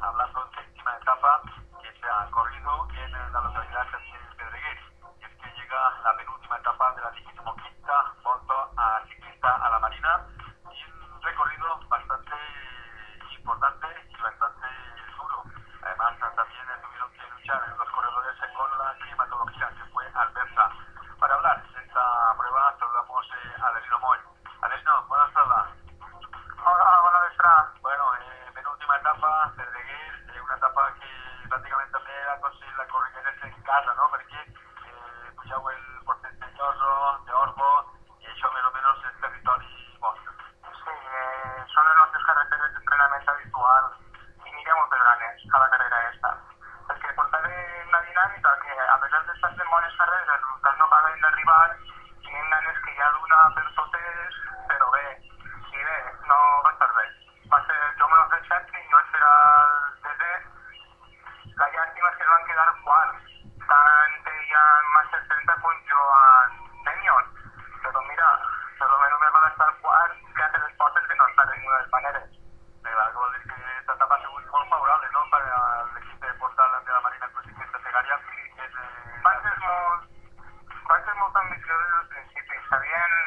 hablando en séptima etapa que se ha corrido en la localidad de Pedreguer. Y es que llega la penúltima etapa de la 15 moto a ciclista a la marina y un recorrido bastante importante. entonces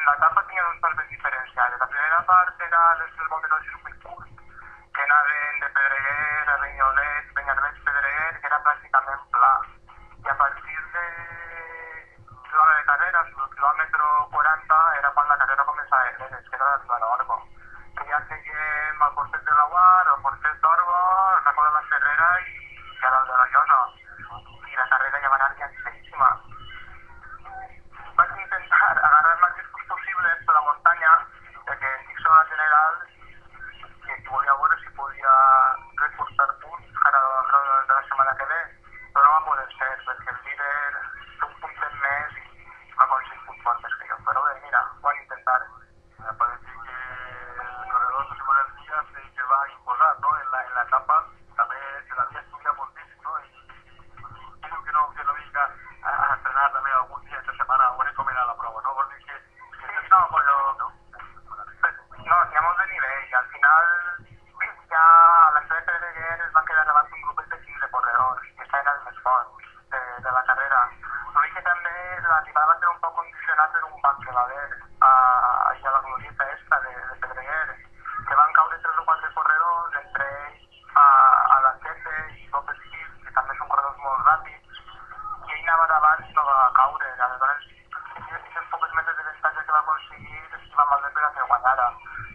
la etapa tenia dos parts diferenciades. La primera part era les tres voltes del circuit que anaven de Pedreguer a Rinyolet, Benyarbeig, Pedreguer, que era pràcticament pla. I a partir de l'hora de carrera, el quilòmetre 40, era quan la carrera començava a Erenes, que era la d'Orbo. Que ja seguim al portet de la Guar, al portet d'Orbo, el racó de la Serrera i, i a de la Llosa. I la carrera ja va anar llençada semana que viene.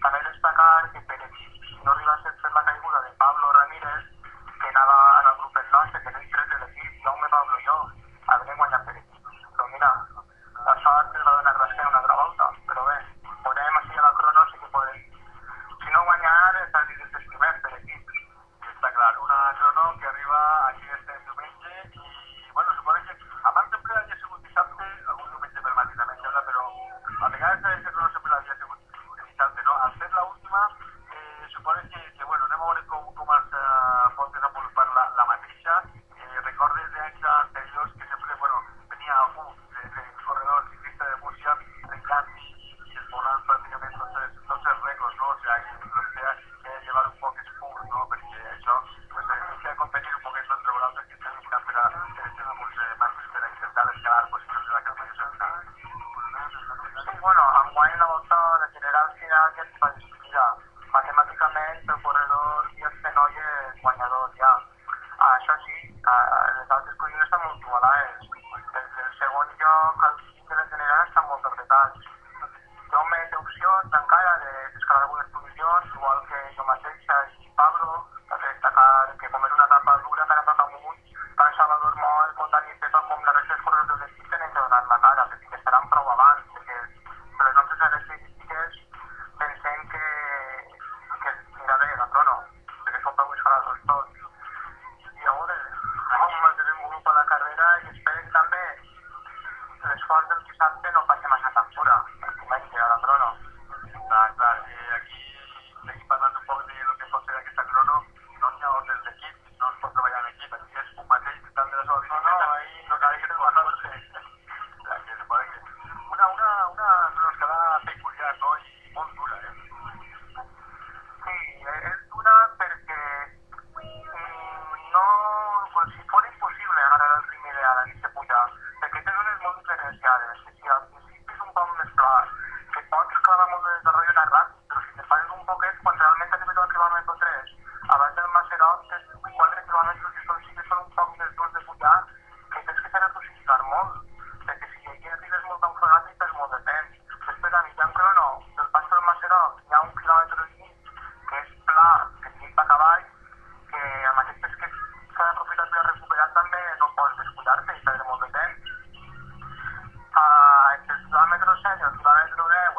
també destacar que, per, si no arriba a ser per la caiguda de Pablo Ramírez, que anava en el grup el que no hi tres de l'equip, Jaume, Pablo i jo, haurem guanyat per equip. Però mira, la sort ens va donar l'esquena una altra volta, però bé, podem així a la crono, sí que podem. Si no guanyar, estar dins dels primers per equip. Està clar, una crono que arriba aquí este diumenge i, bueno, suposo que abans sempre havia sigut dissabte, algun diumenge per matí també però a vegades ha de ser crono sempre Gracias, Padre.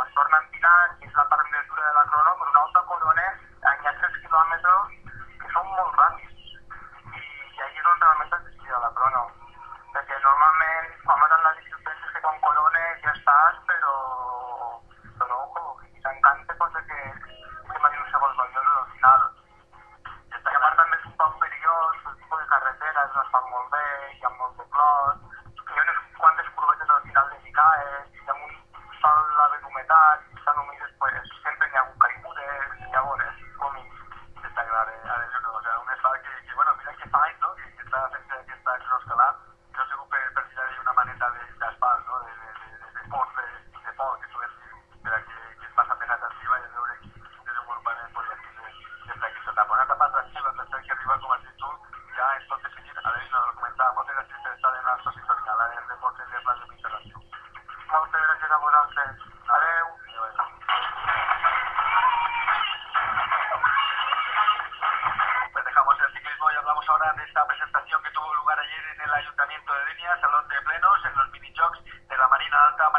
es torna a que és la part més dura de la crono, però una altra corona hi ha 3 quilòmetres que són molt ràpids. I, i allà és on realment s'ha decidit la crono. Perquè normalment, quan vas en la bici, penses que quan corones ja estàs, però esta presentación que tuvo lugar ayer en el Ayuntamiento de Denia, Salón de Plenos, en los mini-jogs de la Marina Alta